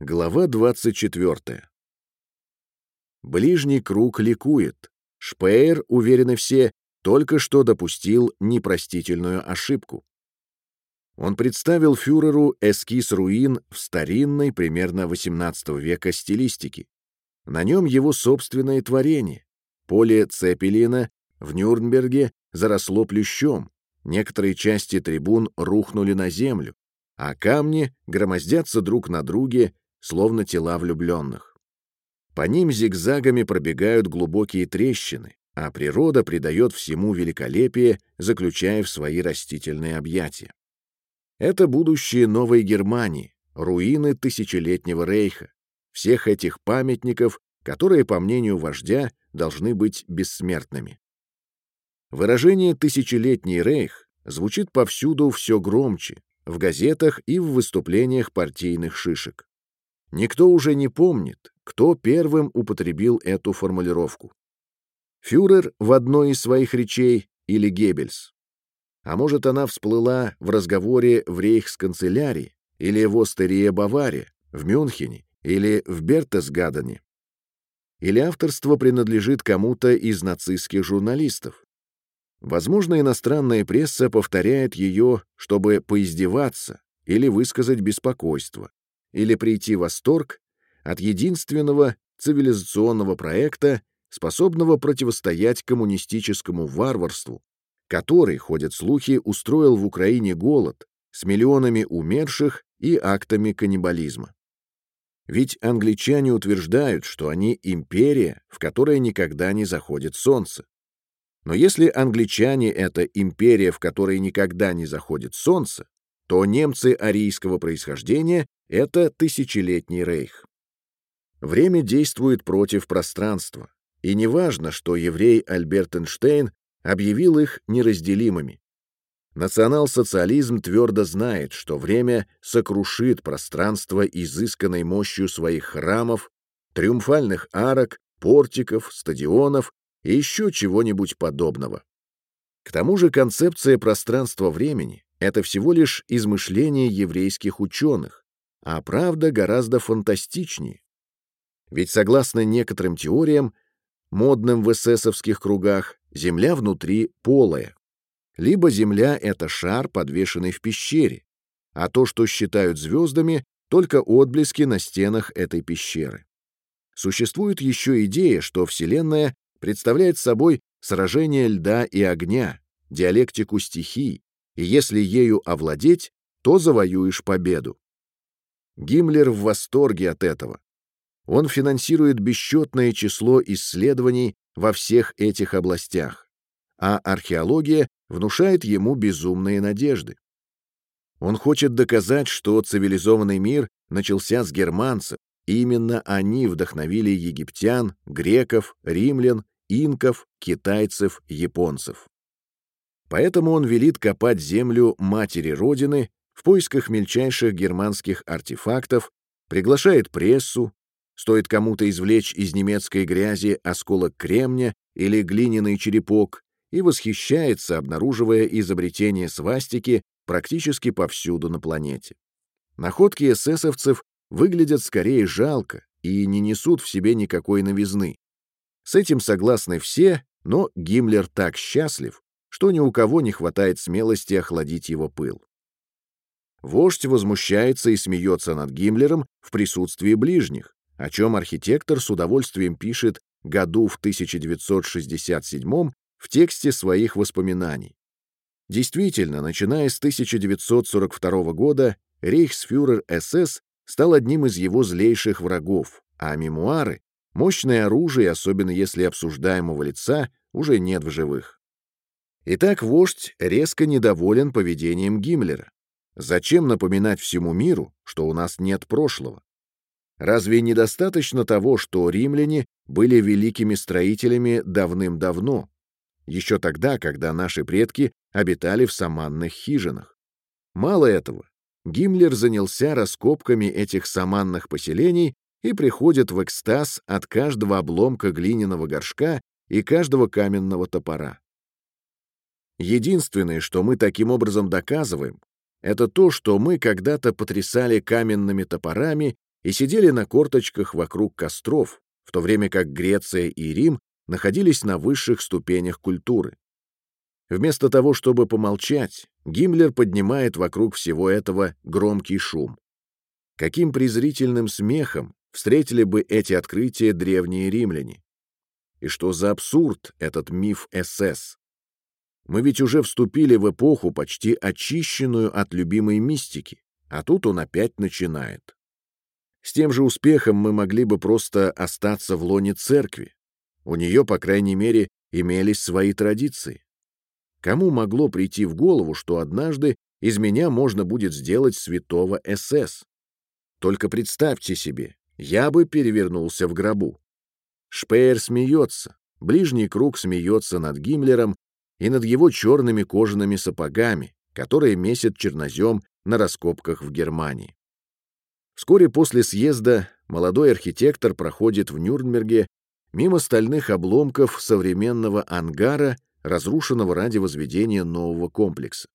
Глава 24. Ближний круг ликует. Шпеер, уверены все, только что допустил непростительную ошибку. Он представил фюреру эскиз руин в старинной, примерно XVIII века стилистике. На нем его собственное творение. Поле Цепелина в Нюрнберге заросло плющом, некоторые части трибун рухнули на землю, а камни громоздятся друг на друге, словно тела влюбленных. По ним зигзагами пробегают глубокие трещины, а природа придает всему великолепие, заключая в свои растительные объятия. Это будущее новой Германии, руины тысячелетнего рейха, всех этих памятников, которые, по мнению вождя, должны быть бессмертными. Выражение «тысячелетний рейх» звучит повсюду все громче, в газетах и в выступлениях партийных шишек. Никто уже не помнит, кто первым употребил эту формулировку. Фюрер в одной из своих речей или Геббельс. А может, она всплыла в разговоре в рейхсканцелярии или в Остерие Баваре, в Мюнхене или в Бертесгадене. Или авторство принадлежит кому-то из нацистских журналистов. Возможно, иностранная пресса повторяет ее, чтобы поиздеваться или высказать беспокойство, или прийти в восторг от единственного цивилизационного проекта, способного противостоять коммунистическому варварству, который, ходят слухи, устроил в Украине голод с миллионами умерших и актами каннибализма. Ведь англичане утверждают, что они империя, в которой никогда не заходит солнце. Но если англичане — это империя, в которой никогда не заходит солнце, то немцы арийского происхождения — это тысячелетний рейх. Время действует против пространства, и не важно, что еврей Альберт Эйнштейн объявил их неразделимыми. Национал-социализм твердо знает, что время сокрушит пространство изысканной мощью своих храмов, триумфальных арок, портиков, стадионов и еще чего-нибудь подобного. К тому же концепция пространства-времени — это всего лишь измышление еврейских ученых, а правда гораздо фантастичнее. Ведь согласно некоторым теориям, модным в эсэсовских кругах, Земля внутри полая. Либо Земля — это шар, подвешенный в пещере, а то, что считают звездами, только отблески на стенах этой пещеры. Существует еще идея, что Вселенная представляет собой сражение льда и огня, диалектику стихий, и если ею овладеть, то завоюешь победу. Гиммлер в восторге от этого. Он финансирует бесчетное число исследований во всех этих областях, а археология внушает ему безумные надежды. Он хочет доказать, что цивилизованный мир начался с германцев, именно они вдохновили египтян, греков, римлян, инков, китайцев, японцев. Поэтому он велит копать землю матери Родины в поисках мельчайших германских артефактов, приглашает прессу, стоит кому-то извлечь из немецкой грязи осколок кремня или глиняный черепок, и восхищается, обнаруживая изобретение свастики практически повсюду на планете. Находки эсэсовцев выглядят скорее жалко и не несут в себе никакой новизны. С этим согласны все, но Гиммлер так счастлив, что ни у кого не хватает смелости охладить его пыл. Вождь возмущается и смеется над Гиммлером в присутствии ближних, о чем архитектор с удовольствием пишет году в 1967 в тексте своих воспоминаний. Действительно, начиная с 1942 года, рейхсфюрер СС стал одним из его злейших врагов, а мемуары — мощное оружие, особенно если обсуждаемого лица уже нет в живых. Итак, вождь резко недоволен поведением Гиммлера. Зачем напоминать всему миру, что у нас нет прошлого? Разве недостаточно того, что римляне были великими строителями давным-давно, еще тогда, когда наши предки обитали в саманных хижинах? Мало этого, Гиммлер занялся раскопками этих саманных поселений и приходит в экстаз от каждого обломка глиняного горшка и каждого каменного топора. Единственное, что мы таким образом доказываем, это то, что мы когда-то потрясали каменными топорами и сидели на корточках вокруг костров, в то время как Греция и Рим находились на высших ступенях культуры. Вместо того, чтобы помолчать, Гиммлер поднимает вокруг всего этого громкий шум. Каким презрительным смехом встретили бы эти открытия древние римляне? И что за абсурд этот миф СС? Мы ведь уже вступили в эпоху, почти очищенную от любимой мистики, а тут он опять начинает. С тем же успехом мы могли бы просто остаться в лоне церкви. У нее, по крайней мере, имелись свои традиции. Кому могло прийти в голову, что однажды из меня можно будет сделать святого СС? Только представьте себе, я бы перевернулся в гробу. Шпеер смеется, ближний круг смеется над Гиммлером и над его черными кожаными сапогами, которые месят чернозем на раскопках в Германии. Вскоре после съезда молодой архитектор проходит в Нюрнберге мимо стальных обломков современного ангара, разрушенного ради возведения нового комплекса.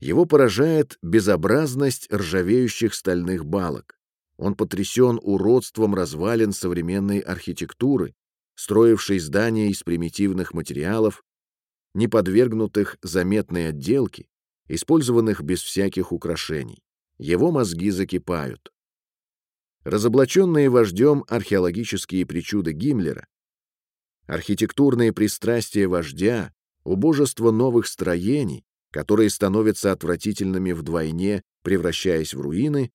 Его поражает безобразность ржавеющих стальных балок. Он потрясен уродством развалин современной архитектуры, строившей здания из примитивных материалов, не подвергнутых заметной отделке, использованных без всяких украшений. Его мозги закипают. Разоблаченные вождем археологические причуды Гиммлера, архитектурные пристрастия вождя, убожество новых строений, которые становятся отвратительными вдвойне, превращаясь в руины,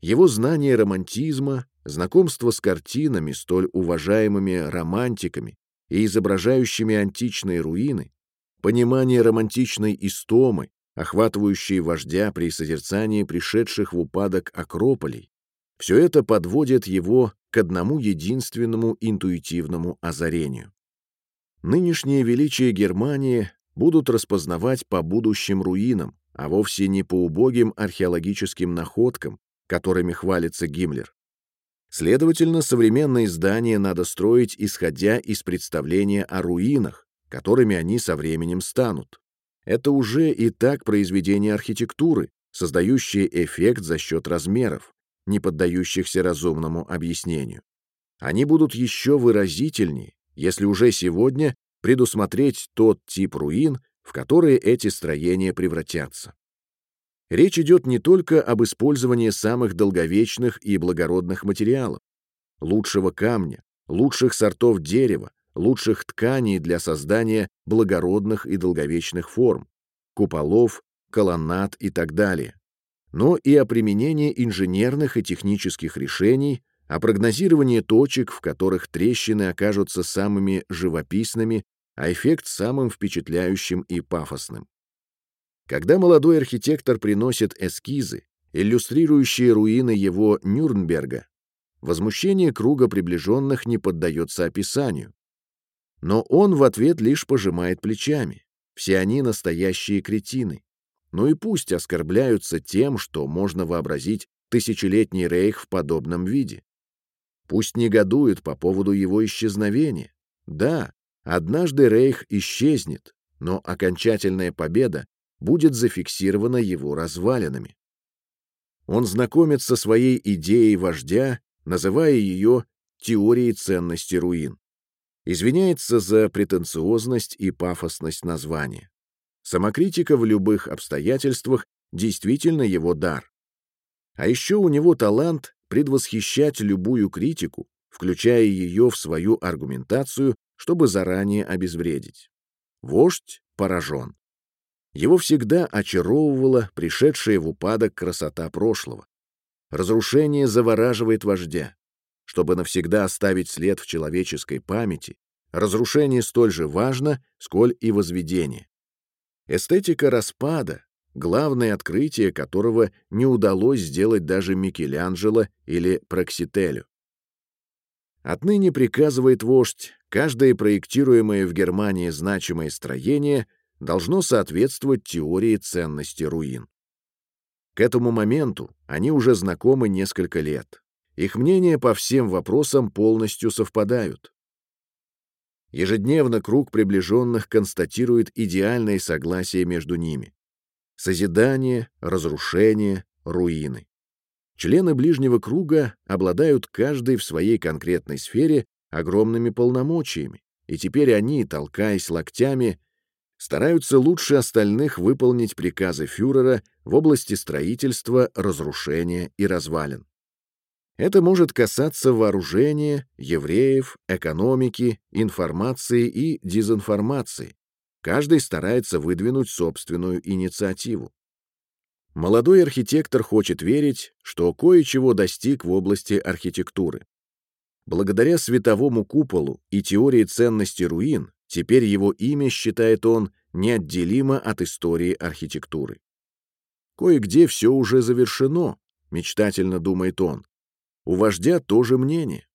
его знание романтизма, знакомство с картинами, столь уважаемыми романтиками и изображающими античные руины, понимание романтичной истомы, охватывающей вождя при созерцании пришедших в упадок акрополей, все это подводит его к одному единственному интуитивному озарению. Нынешнее величие Германии будут распознавать по будущим руинам, а вовсе не по убогим археологическим находкам, которыми хвалится Гиммлер. Следовательно, современные здания надо строить, исходя из представления о руинах, которыми они со временем станут. Это уже и так произведение архитектуры, создающее эффект за счет размеров, не поддающихся разумному объяснению. Они будут еще выразительнее, если уже сегодня предусмотреть тот тип руин, в которые эти строения превратятся. Речь идет не только об использовании самых долговечных и благородных материалов, лучшего камня, лучших сортов дерева, лучших тканей для создания благородных и долговечных форм, куполов, колоннад и так далее, но и о применении инженерных и технических решений, о прогнозировании точек, в которых трещины окажутся самыми живописными, а эффект самым впечатляющим и пафосным. Когда молодой архитектор приносит эскизы, иллюстрирующие руины его Нюрнберга, возмущение круга приближенных не поддается описанию. Но он в ответ лишь пожимает плечами. Все они настоящие кретины. Ну и пусть оскорбляются тем, что можно вообразить тысячелетний рейх в подобном виде. Пусть негодуют по поводу его исчезновения. Да, однажды рейх исчезнет, но окончательная победа будет зафиксировано его развалинами. Он знакомит со своей идеей вождя, называя ее теорией ценности руин. Извиняется за претенциозность и пафосность названия. Самокритика в любых обстоятельствах действительно его дар. А еще у него талант предвосхищать любую критику, включая ее в свою аргументацию, чтобы заранее обезвредить. Вождь поражен. Его всегда очаровывала пришедшая в упадок красота прошлого. Разрушение завораживает вождя. Чтобы навсегда оставить след в человеческой памяти, разрушение столь же важно, сколь и возведение. Эстетика распада, главное открытие которого не удалось сделать даже Микеланджело или Проксителю. Отныне приказывает вождь, каждое проектируемое в Германии значимое строение должно соответствовать теории ценности руин. К этому моменту они уже знакомы несколько лет. Их мнения по всем вопросам полностью совпадают. Ежедневно круг приближенных констатирует идеальное согласие между ними. Созидание, разрушение, руины. Члены ближнего круга обладают каждый в своей конкретной сфере огромными полномочиями, и теперь они, толкаясь локтями, стараются лучше остальных выполнить приказы фюрера в области строительства, разрушения и развалин. Это может касаться вооружения, евреев, экономики, информации и дезинформации. Каждый старается выдвинуть собственную инициативу. Молодой архитектор хочет верить, что кое-чего достиг в области архитектуры. Благодаря световому куполу и теории ценности руин, теперь его имя, считает он, неотделимо от истории архитектуры. Кое-где все уже завершено, мечтательно думает он. У вождя тоже мнение.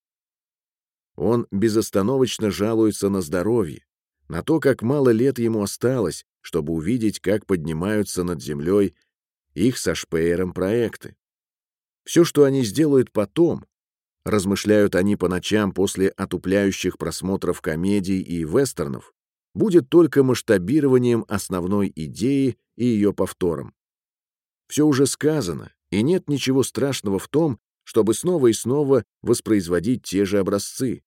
Он безостановочно жалуется на здоровье, на то, как мало лет ему осталось, чтобы увидеть, как поднимаются над землей их со Шпеером проекты. Все, что они сделают потом, размышляют они по ночам после отупляющих просмотров комедий и вестернов, будет только масштабированием основной идеи и ее повтором. Все уже сказано, и нет ничего страшного в том, чтобы снова и снова воспроизводить те же образцы.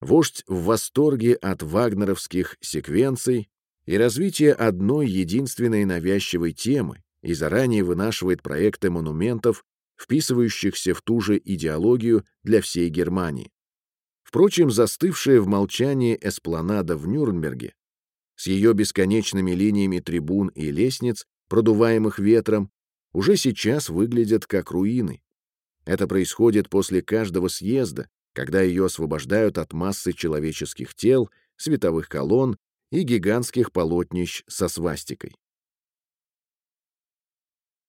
Вождь в восторге от вагнеровских секвенций и развития одной единственной навязчивой темы и заранее вынашивает проекты монументов, вписывающихся в ту же идеологию для всей Германии. Впрочем, застывшая в молчании эспланада в Нюрнберге с ее бесконечными линиями трибун и лестниц, продуваемых ветром, уже сейчас выглядят как руины, это происходит после каждого съезда, когда ее освобождают от массы человеческих тел, световых колонн и гигантских полотнищ со свастикой.